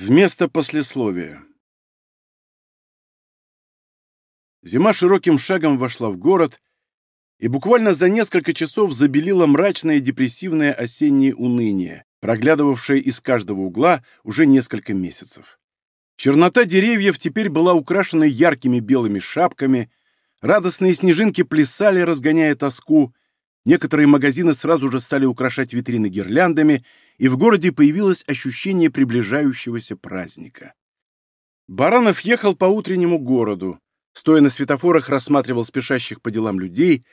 Вместо послесловия. Зима широким шагом вошла в город и буквально за несколько часов забелила мрачное депрессивное осеннее уныние, проглядывавшее из каждого угла уже несколько месяцев. Чернота деревьев теперь была украшена яркими белыми шапками, радостные снежинки плясали, разгоняя тоску, некоторые магазины сразу же стали украшать витрины гирляндами — и в городе появилось ощущение приближающегося праздника. Баранов ехал по утреннему городу, стоя на светофорах, рассматривал спешащих по делам людей,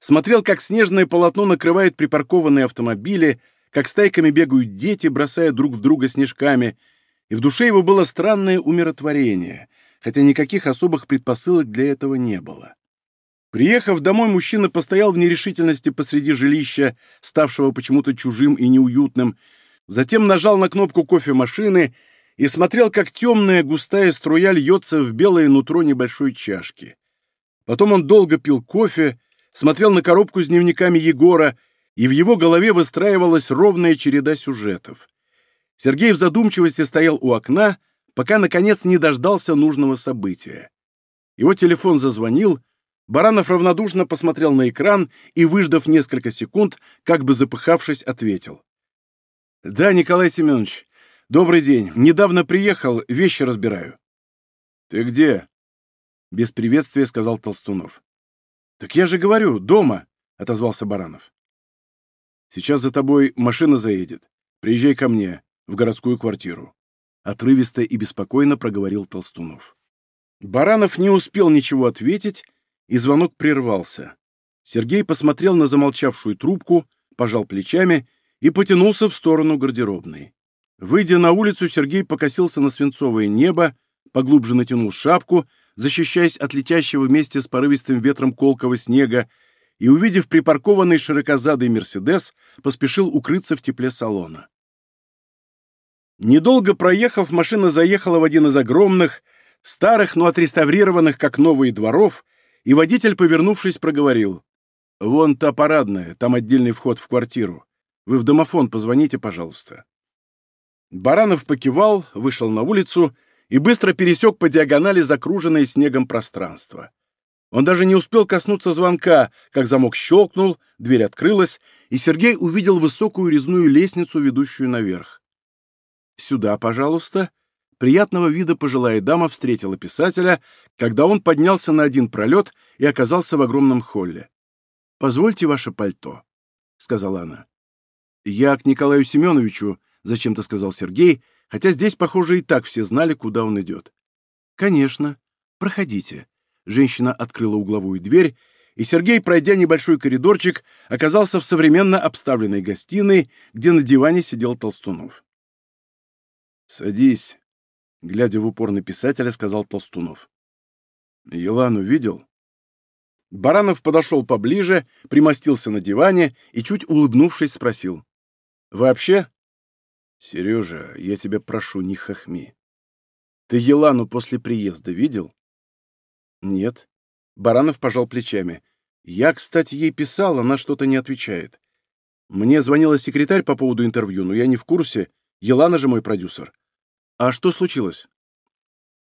смотрел, как снежное полотно накрывает припаркованные автомобили, как стайками бегают дети, бросая друг в друга снежками, и в душе его было странное умиротворение, хотя никаких особых предпосылок для этого не было. Приехав домой, мужчина постоял в нерешительности посреди жилища, ставшего почему-то чужим и неуютным, затем нажал на кнопку кофемашины и смотрел, как темная густая струя льется в белое нутро небольшой чашки. Потом он долго пил кофе, смотрел на коробку с дневниками Егора, и в его голове выстраивалась ровная череда сюжетов. Сергей в задумчивости стоял у окна, пока, наконец, не дождался нужного события. Его телефон зазвонил — Баранов равнодушно посмотрел на экран и, выждав несколько секунд, как бы запыхавшись, ответил. «Да, Николай Семенович, добрый день. Недавно приехал, вещи разбираю». «Ты где?» Без приветствия сказал Толстунов. «Так я же говорю, дома», — отозвался Баранов. «Сейчас за тобой машина заедет. Приезжай ко мне, в городскую квартиру», — отрывисто и беспокойно проговорил Толстунов. Баранов не успел ничего ответить, и звонок прервался. Сергей посмотрел на замолчавшую трубку, пожал плечами и потянулся в сторону гардеробной. Выйдя на улицу, Сергей покосился на свинцовое небо, поглубже натянул шапку, защищаясь от летящего вместе с порывистым ветром колкого снега, и, увидев припаркованный широкозадый «Мерседес», поспешил укрыться в тепле салона. Недолго проехав, машина заехала в один из огромных, старых, но отреставрированных как новые дворов, и водитель, повернувшись, проговорил. «Вон та парадная, там отдельный вход в квартиру. Вы в домофон позвоните, пожалуйста». Баранов покивал, вышел на улицу и быстро пересек по диагонали закруженное снегом пространство. Он даже не успел коснуться звонка, как замок щелкнул, дверь открылась, и Сергей увидел высокую резную лестницу, ведущую наверх. «Сюда, пожалуйста», приятного вида пожилая дама встретила писателя, когда он поднялся на один пролет и оказался в огромном холле. «Позвольте ваше пальто», — сказала она. «Я к Николаю Семеновичу», — зачем-то сказал Сергей, хотя здесь, похоже, и так все знали, куда он идет. «Конечно. Проходите». Женщина открыла угловую дверь, и Сергей, пройдя небольшой коридорчик, оказался в современно обставленной гостиной, где на диване сидел Толстунов. «Садись», Глядя в упор на писателя, сказал Толстунов. «Елану видел?» Баранов подошел поближе, примостился на диване и, чуть улыбнувшись, спросил. «Вообще?» «Сережа, я тебя прошу, не хохми. Ты Елану после приезда видел?» «Нет». Баранов пожал плечами. «Я, кстати, ей писал, она что-то не отвечает. Мне звонила секретарь по поводу интервью, но я не в курсе. Елана же мой продюсер. «А что случилось?»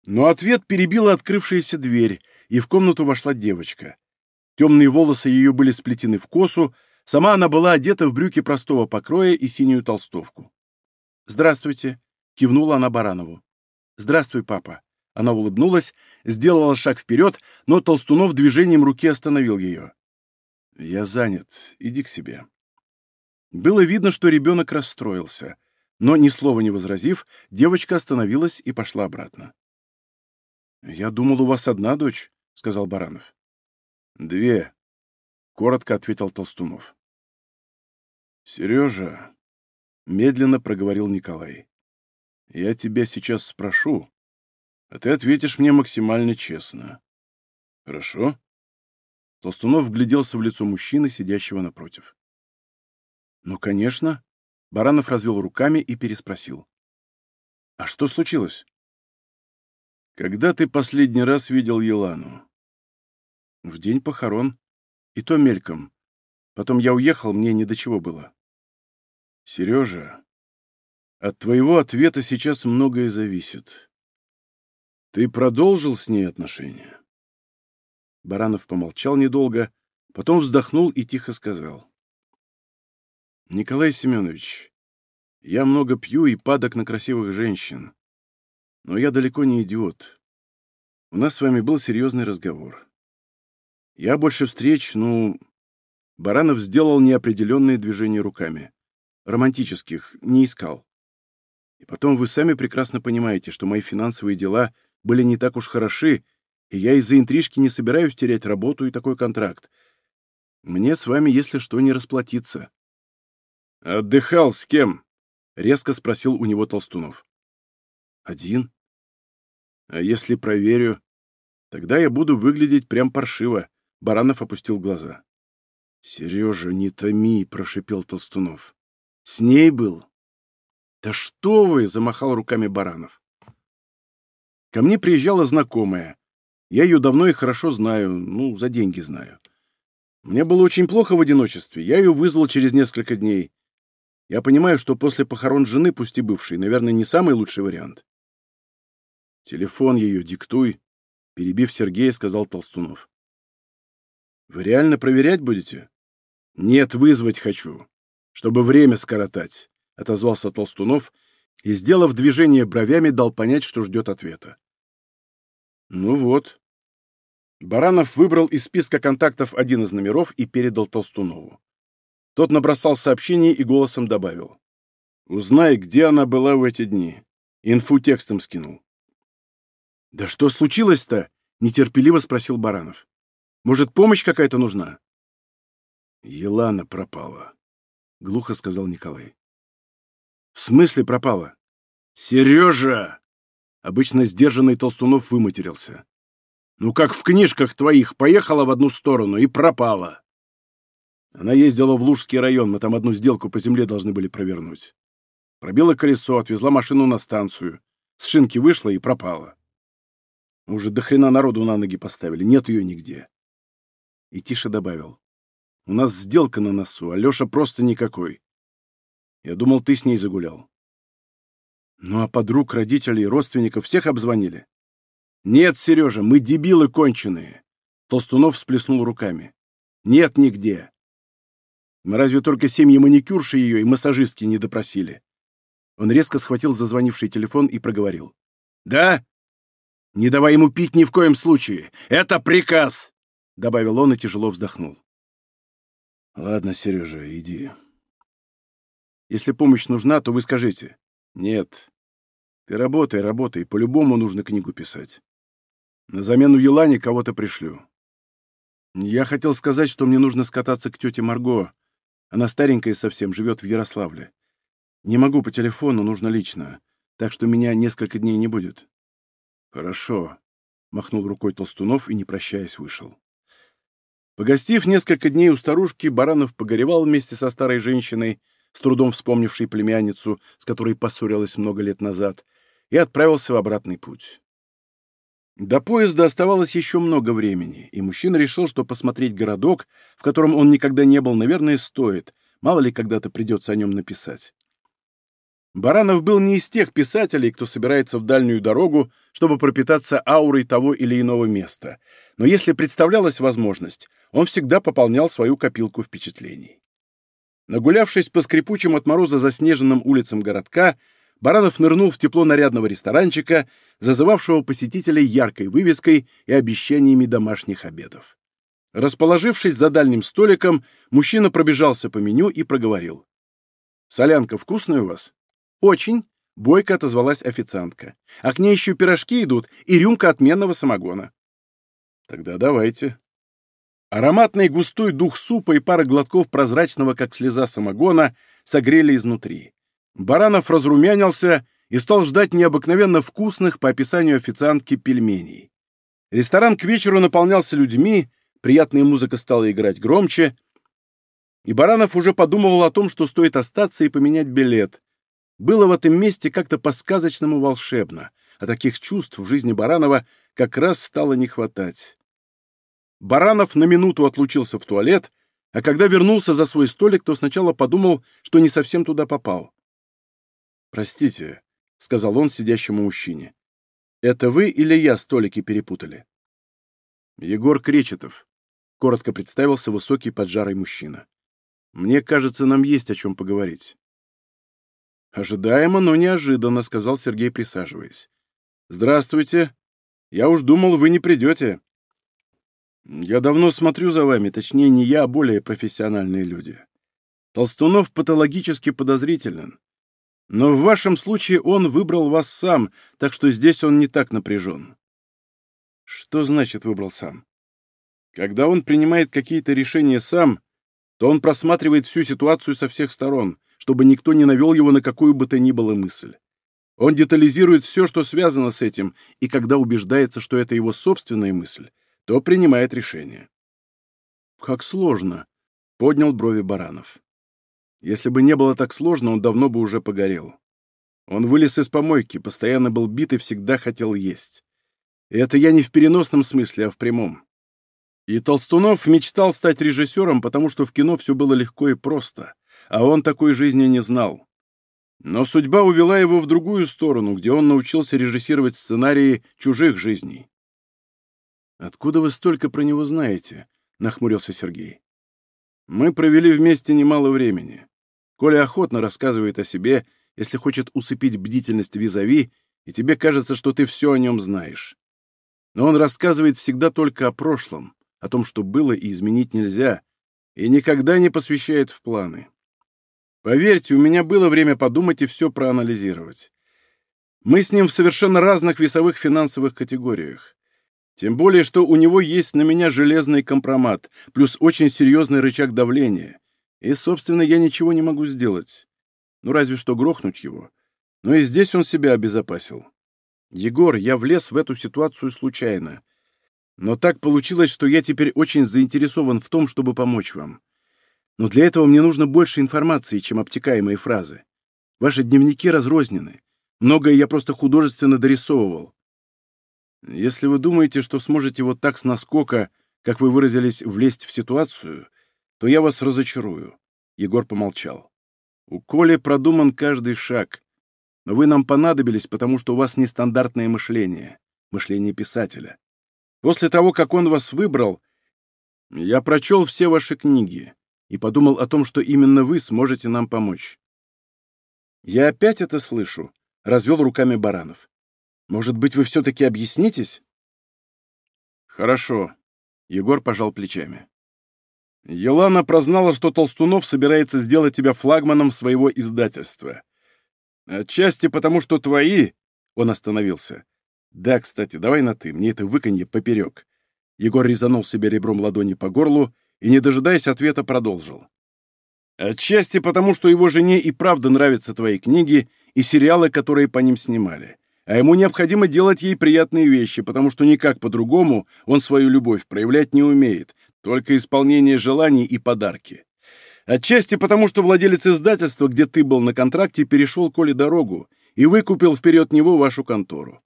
Но ответ перебила открывшаяся дверь, и в комнату вошла девочка. Темные волосы ее были сплетены в косу, сама она была одета в брюки простого покроя и синюю толстовку. «Здравствуйте», — кивнула она Баранову. «Здравствуй, папа». Она улыбнулась, сделала шаг вперед, но Толстунов движением руки остановил ее. «Я занят. Иди к себе». Было видно, что ребенок расстроился но, ни слова не возразив, девочка остановилась и пошла обратно. «Я думал, у вас одна дочь», — сказал Баранов. «Две», — коротко ответил Толстунов. «Сережа», — медленно проговорил Николай, — «я тебя сейчас спрошу, а ты ответишь мне максимально честно. Хорошо?» Толстунов вгляделся в лицо мужчины, сидящего напротив. «Ну, конечно», Баранов развел руками и переспросил. «А что случилось?» «Когда ты последний раз видел Елану?» «В день похорон. И то мельком. Потом я уехал, мне ни до чего было». «Сережа, От твоего ответа сейчас многое зависит. Ты продолжил с ней отношения? Баранов помолчал недолго, потом вздохнул и тихо сказал. Николай Семенович, я много пью и падок на красивых женщин. Но я далеко не идиот. У нас с вами был серьезный разговор. Я больше встреч, ну... Баранов сделал неопределенные движения руками. Романтических не искал. И потом вы сами прекрасно понимаете, что мои финансовые дела были не так уж хороши, и я из-за интрижки не собираюсь терять работу и такой контракт. Мне с вами, если что, не расплатиться. «Отдыхал с кем?» — резко спросил у него Толстунов. «Один. А если проверю, тогда я буду выглядеть прям паршиво», — Баранов опустил глаза. «Сережа, не томи», — прошипел Толстунов. «С ней был?» «Да что вы!» — замахал руками Баранов. «Ко мне приезжала знакомая. Я ее давно и хорошо знаю, ну, за деньги знаю. Мне было очень плохо в одиночестве. Я ее вызвал через несколько дней. Я понимаю, что после похорон жены, пусть и бывшей, наверное, не самый лучший вариант. Телефон ее диктуй, перебив Сергея, сказал Толстунов. Вы реально проверять будете? Нет, вызвать хочу, чтобы время скоротать, отозвался Толстунов и, сделав движение бровями, дал понять, что ждет ответа. Ну вот. Баранов выбрал из списка контактов один из номеров и передал Толстунову. Тот набросал сообщение и голосом добавил. «Узнай, где она была в эти дни». Инфу текстом скинул. «Да что случилось-то?» — нетерпеливо спросил Баранов. «Может, помощь какая-то нужна?» «Елана пропала», — глухо сказал Николай. «В смысле пропала?» «Сережа!» Обычно сдержанный Толстунов выматерился. «Ну, как в книжках твоих, поехала в одну сторону и пропала. Она ездила в Лужский район, мы там одну сделку по земле должны были провернуть. Пробила колесо, отвезла машину на станцию. С шинки вышла и пропала. Уже до хрена народу на ноги поставили, нет ее нигде. И тише добавил. У нас сделка на носу, а Леша просто никакой. Я думал, ты с ней загулял. Ну а подруг, родителей, родственников всех обзвонили? Нет, Сережа, мы дебилы конченые. Толстунов всплеснул руками. Нет нигде. Мы разве только семьи маникюрши ее и массажистки не допросили?» Он резко схватил зазвонивший телефон и проговорил. «Да? Не давай ему пить ни в коем случае! Это приказ!» Добавил он и тяжело вздохнул. «Ладно, Сережа, иди. Если помощь нужна, то вы скажите. Нет. Ты работай, работай, по-любому нужно книгу писать. На замену Елане кого-то пришлю. Я хотел сказать, что мне нужно скататься к тете Марго, она старенькая совсем, живет в Ярославле. Не могу по телефону, нужно лично, так что меня несколько дней не будет». «Хорошо», — махнул рукой Толстунов и, не прощаясь, вышел. Погостив несколько дней у старушки, Баранов погоревал вместе со старой женщиной, с трудом вспомнившей племянницу, с которой поссорилась много лет назад, и отправился в обратный путь. До поезда оставалось еще много времени, и мужчина решил, что посмотреть городок, в котором он никогда не был, наверное, стоит. Мало ли когда-то придется о нем написать. Баранов был не из тех писателей, кто собирается в дальнюю дорогу, чтобы пропитаться аурой того или иного места. Но если представлялась возможность, он всегда пополнял свою копилку впечатлений. Нагулявшись по скрипучим от мороза заснеженным улицам городка, Баранов нырнул в тепло нарядного ресторанчика, зазывавшего посетителей яркой вывеской и обещаниями домашних обедов. Расположившись за дальним столиком, мужчина пробежался по меню и проговорил. «Солянка вкусная у вас?» «Очень», — бойко отозвалась официантка. «А к ней еще пирожки идут и рюмка отменного самогона». «Тогда давайте». Ароматный густой дух супа и пара глотков прозрачного, как слеза самогона, согрели изнутри. Баранов разрумянился и стал ждать необыкновенно вкусных, по описанию официантки, пельменей. Ресторан к вечеру наполнялся людьми, приятная музыка стала играть громче, и Баранов уже подумывал о том, что стоит остаться и поменять билет. Было в этом месте как-то по-сказочному волшебно, а таких чувств в жизни Баранова как раз стало не хватать. Баранов на минуту отлучился в туалет, а когда вернулся за свой столик, то сначала подумал, что не совсем туда попал. «Простите», — сказал он сидящему мужчине. «Это вы или я столики перепутали?» «Егор Кречетов», — коротко представился высокий поджарый мужчина. «Мне кажется, нам есть о чем поговорить». «Ожидаемо, но неожиданно», — сказал Сергей, присаживаясь. «Здравствуйте. Я уж думал, вы не придете». «Я давно смотрю за вами, точнее, не я, а более профессиональные люди. Толстунов патологически подозрителен. Но в вашем случае он выбрал вас сам, так что здесь он не так напряжен». «Что значит выбрал сам?» «Когда он принимает какие-то решения сам, то он просматривает всю ситуацию со всех сторон, чтобы никто не навел его на какую бы то ни было мысль. Он детализирует все, что связано с этим, и когда убеждается, что это его собственная мысль, то принимает решение. «Как сложно!» — поднял брови Баранов. Если бы не было так сложно, он давно бы уже погорел. Он вылез из помойки, постоянно был бит и всегда хотел есть. И это я не в переносном смысле, а в прямом. И Толстунов мечтал стать режиссером, потому что в кино все было легко и просто, а он такой жизни не знал. Но судьба увела его в другую сторону, где он научился режиссировать сценарии чужих жизней. «Откуда вы столько про него знаете?» — нахмурился Сергей. «Мы провели вместе немало времени. Коля охотно рассказывает о себе, если хочет усыпить бдительность визави, и тебе кажется, что ты все о нем знаешь. Но он рассказывает всегда только о прошлом, о том, что было и изменить нельзя, и никогда не посвящает в планы. Поверьте, у меня было время подумать и все проанализировать. Мы с ним в совершенно разных весовых финансовых категориях. Тем более, что у него есть на меня железный компромат, плюс очень серьезный рычаг давления. И, собственно, я ничего не могу сделать. Ну, разве что грохнуть его. Но и здесь он себя обезопасил. Егор, я влез в эту ситуацию случайно. Но так получилось, что я теперь очень заинтересован в том, чтобы помочь вам. Но для этого мне нужно больше информации, чем обтекаемые фразы. Ваши дневники разрознены. Многое я просто художественно дорисовывал. Если вы думаете, что сможете вот так с наскока, как вы выразились, влезть в ситуацию, то я вас разочарую. Егор помолчал. У Коли продуман каждый шаг. Но вы нам понадобились, потому что у вас нестандартное мышление, мышление писателя. После того, как он вас выбрал, я прочел все ваши книги и подумал о том, что именно вы сможете нам помочь. «Я опять это слышу», — развел руками Баранов. «Может быть, вы все-таки объяснитесь?» «Хорошо», — Егор пожал плечами. «Елана прознала, что Толстунов собирается сделать тебя флагманом своего издательства. Отчасти потому, что твои...» — он остановился. «Да, кстати, давай на «ты», мне это выканье поперек». Егор резанул себе ребром ладони по горлу и, не дожидаясь ответа, продолжил. «Отчасти потому, что его жене и правда нравятся твои книги и сериалы, которые по ним снимали. А ему необходимо делать ей приятные вещи, потому что никак по-другому он свою любовь проявлять не умеет, только исполнение желаний и подарки. Отчасти потому, что владелец издательства, где ты был на контракте, перешел Коле дорогу и выкупил вперед него вашу контору.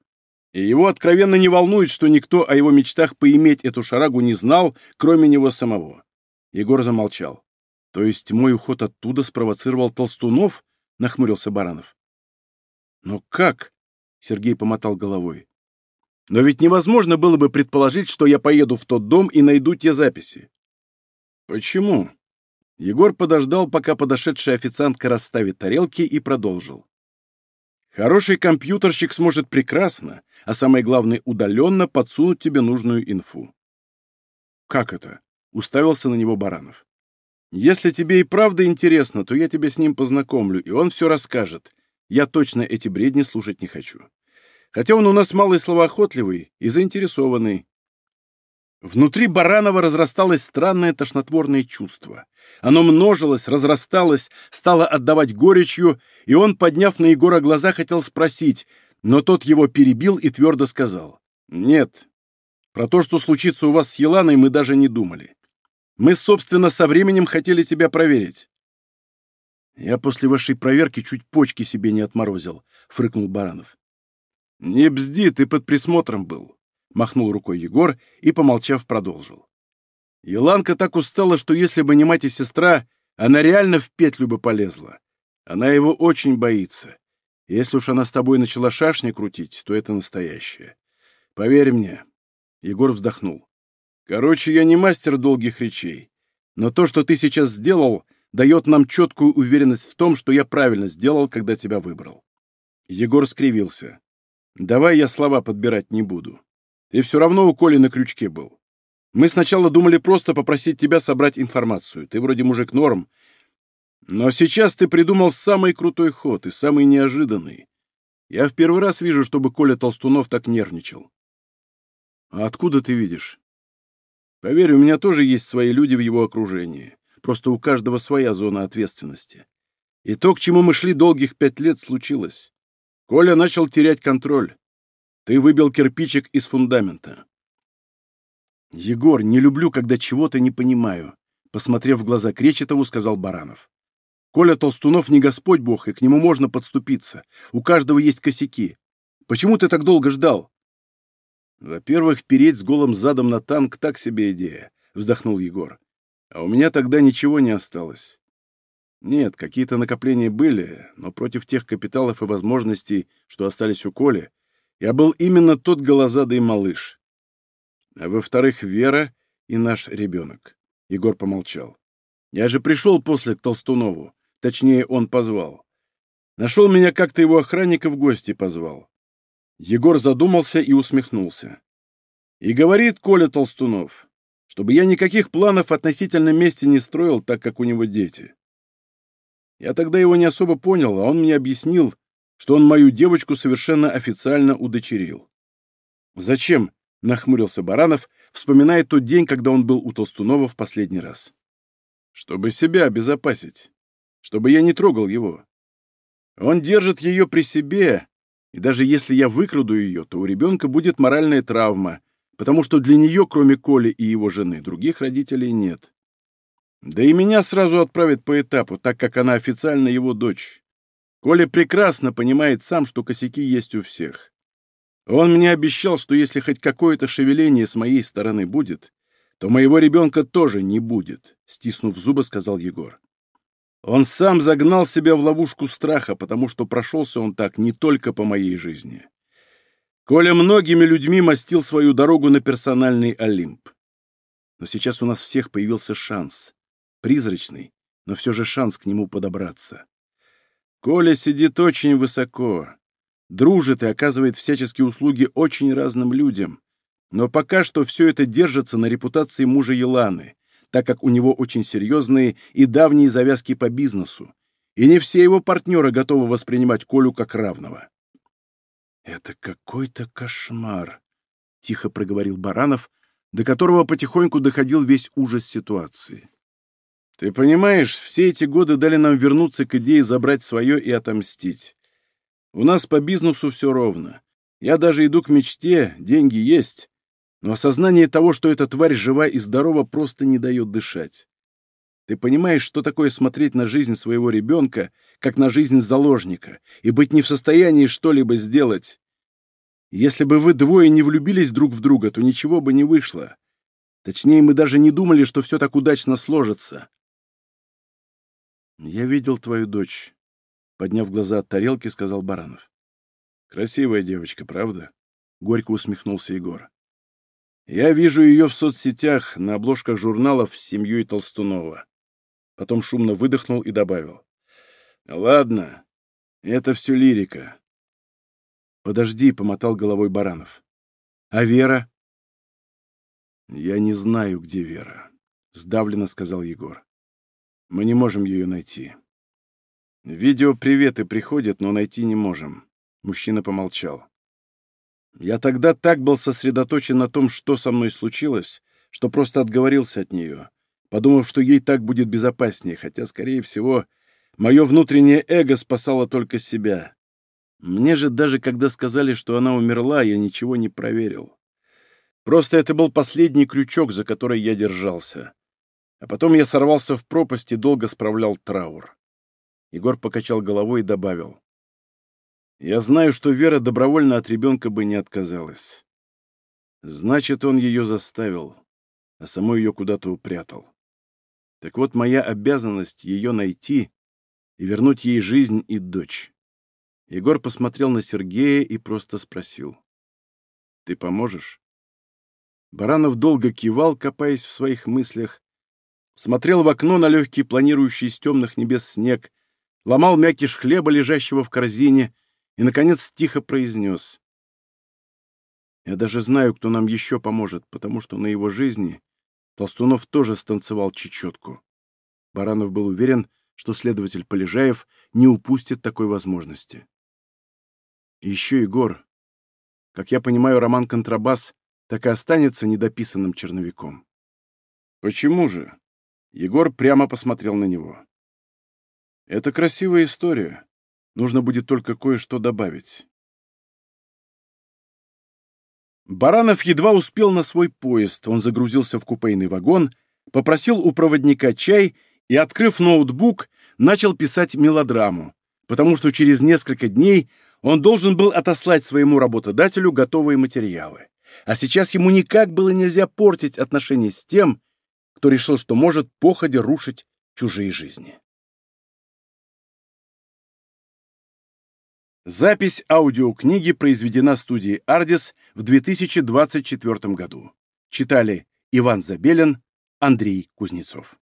И его откровенно не волнует, что никто о его мечтах поиметь эту шарагу не знал, кроме него самого. Егор замолчал. «То есть мой уход оттуда спровоцировал Толстунов?» — нахмурился Баранов. «Но как?» — Сергей помотал головой. «Но ведь невозможно было бы предположить, что я поеду в тот дом и найду те записи». «Почему?» Егор подождал, пока подошедшая официантка расставит тарелки, и продолжил. «Хороший компьютерщик сможет прекрасно, а самое главное, удаленно подсунуть тебе нужную инфу». «Как это?» Уставился на него Баранов. «Если тебе и правда интересно, то я тебя с ним познакомлю, и он все расскажет. Я точно эти бредни слушать не хочу. Хотя он у нас малый словоохотливый и заинтересованный». Внутри Баранова разрасталось странное тошнотворное чувство. Оно множилось, разрасталось, стало отдавать горечью, и он, подняв на Егора глаза, хотел спросить, но тот его перебил и твердо сказал. «Нет, про то, что случится у вас с Еланой, мы даже не думали. Мы, собственно, со временем хотели тебя проверить». «Я после вашей проверки чуть почки себе не отморозил», — фрыкнул Баранов. «Не бзди, ты под присмотром был», — махнул рукой Егор и, помолчав, продолжил. «Еланка так устала, что если бы не мать и сестра, она реально в петлю бы полезла. Она его очень боится. Если уж она с тобой начала шашни крутить, то это настоящее. Поверь мне. Егор вздохнул. Короче, я не мастер долгих речей. Но то, что ты сейчас сделал, дает нам четкую уверенность в том, что я правильно сделал, когда тебя выбрал. Егор скривился. Давай я слова подбирать не буду. Ты все равно у Коли на крючке был. Мы сначала думали просто попросить тебя собрать информацию. Ты вроде мужик норм. Но сейчас ты придумал самый крутой ход и самый неожиданный. Я в первый раз вижу, чтобы Коля Толстунов так нервничал. А откуда ты видишь? Поверь, у меня тоже есть свои люди в его окружении. Просто у каждого своя зона ответственности. И то, к чему мы шли долгих пять лет, случилось. Коля начал терять контроль. Ты выбил кирпичик из фундамента. Егор, не люблю, когда чего-то не понимаю, посмотрев в глаза Кречетову, сказал Баранов. Коля Толстунов не Господь Бог, и к нему можно подступиться. У каждого есть косяки. Почему ты так долго ждал? Во-первых, переть с голым задом на танк — так себе идея, — вздохнул Егор. А у меня тогда ничего не осталось. Нет, какие-то накопления были, но против тех капиталов и возможностей, что остались у Коли, я был именно тот голозадый малыш. А во-вторых, Вера и наш ребенок. Егор помолчал. Я же пришел после к Толстунову. Точнее, он позвал. Нашел меня как-то его охранника в гости позвал. Егор задумался и усмехнулся. И говорит Коля Толстунов, чтобы я никаких планов относительно мести не строил, так как у него дети. Я тогда его не особо понял, а он мне объяснил, что он мою девочку совершенно официально удочерил. «Зачем?» — нахмурился Баранов, вспоминая тот день, когда он был у Толстунова в последний раз. «Чтобы себя обезопасить. Чтобы я не трогал его. Он держит ее при себе, и даже если я выкраду ее, то у ребенка будет моральная травма, потому что для нее, кроме Коли и его жены, других родителей нет. Да и меня сразу отправят по этапу, так как она официально его дочь. Коля прекрасно понимает сам, что косяки есть у всех. Он мне обещал, что если хоть какое-то шевеление с моей стороны будет, то моего ребенка тоже не будет, — стиснув зубы, сказал Егор. Он сам загнал себя в ловушку страха, потому что прошелся он так не только по моей жизни. Коля многими людьми мастил свою дорогу на персональный Олимп. Но сейчас у нас всех появился шанс. Призрачный, но все же шанс к нему подобраться. Коля сидит очень высоко, дружит и оказывает всяческие услуги очень разным людям. Но пока что все это держится на репутации мужа Еланы, так как у него очень серьезные и давние завязки по бизнесу, и не все его партнеры готовы воспринимать Колю как равного. «Это какой-то кошмар», — тихо проговорил Баранов, до которого потихоньку доходил весь ужас ситуации. «Ты понимаешь, все эти годы дали нам вернуться к идее забрать свое и отомстить. У нас по бизнесу все ровно. Я даже иду к мечте, деньги есть, но осознание того, что эта тварь жива и здорова, просто не дает дышать. Ты понимаешь, что такое смотреть на жизнь своего ребенка, как на жизнь заложника, и быть не в состоянии что-либо сделать? Если бы вы двое не влюбились друг в друга, то ничего бы не вышло. Точнее, мы даже не думали, что все так удачно сложится. «Я видел твою дочь», — подняв глаза от тарелки, сказал Баранов. «Красивая девочка, правда?» — горько усмехнулся Егор. Я вижу ее в соцсетях, на обложках журналов с семьей Толстунова. Потом шумно выдохнул и добавил. Ладно, это все лирика. Подожди, помотал головой Баранов. А Вера? Я не знаю, где Вера, сдавленно сказал Егор. Мы не можем ее найти. Видео приветы приходят, но найти не можем. Мужчина помолчал. Я тогда так был сосредоточен на том, что со мной случилось, что просто отговорился от нее, подумав, что ей так будет безопаснее, хотя, скорее всего, мое внутреннее эго спасало только себя. Мне же даже когда сказали, что она умерла, я ничего не проверил. Просто это был последний крючок, за который я держался. А потом я сорвался в пропасть и долго справлял траур. Егор покачал головой и добавил. Я знаю, что Вера добровольно от ребенка бы не отказалась. Значит, он ее заставил, а саму ее куда-то упрятал. Так вот, моя обязанность ее найти и вернуть ей жизнь и дочь. Егор посмотрел на Сергея и просто спросил. «Ты поможешь?» Баранов долго кивал, копаясь в своих мыслях, смотрел в окно на легкий планирующий из темных небес снег, ломал мякиш хлеба, лежащего в корзине, и, наконец, тихо произнес. «Я даже знаю, кто нам еще поможет, потому что на его жизни Толстунов тоже станцевал чечетку». Баранов был уверен, что следователь Полежаев не упустит такой возможности. Еще Егор. Как я понимаю, роман «Контрабас» так и останется недописанным черновиком. Почему же? Егор прямо посмотрел на него. Это красивая история. Нужно будет только кое-что добавить. Баранов едва успел на свой поезд. Он загрузился в купейный вагон, попросил у проводника чай и, открыв ноутбук, начал писать мелодраму, потому что через несколько дней он должен был отослать своему работодателю готовые материалы. А сейчас ему никак было нельзя портить отношения с тем, кто решил, что может походя рушить чужие жизни. Запись аудиокниги произведена студией «Ардис» в 2024 году. Читали Иван Забелин, Андрей Кузнецов.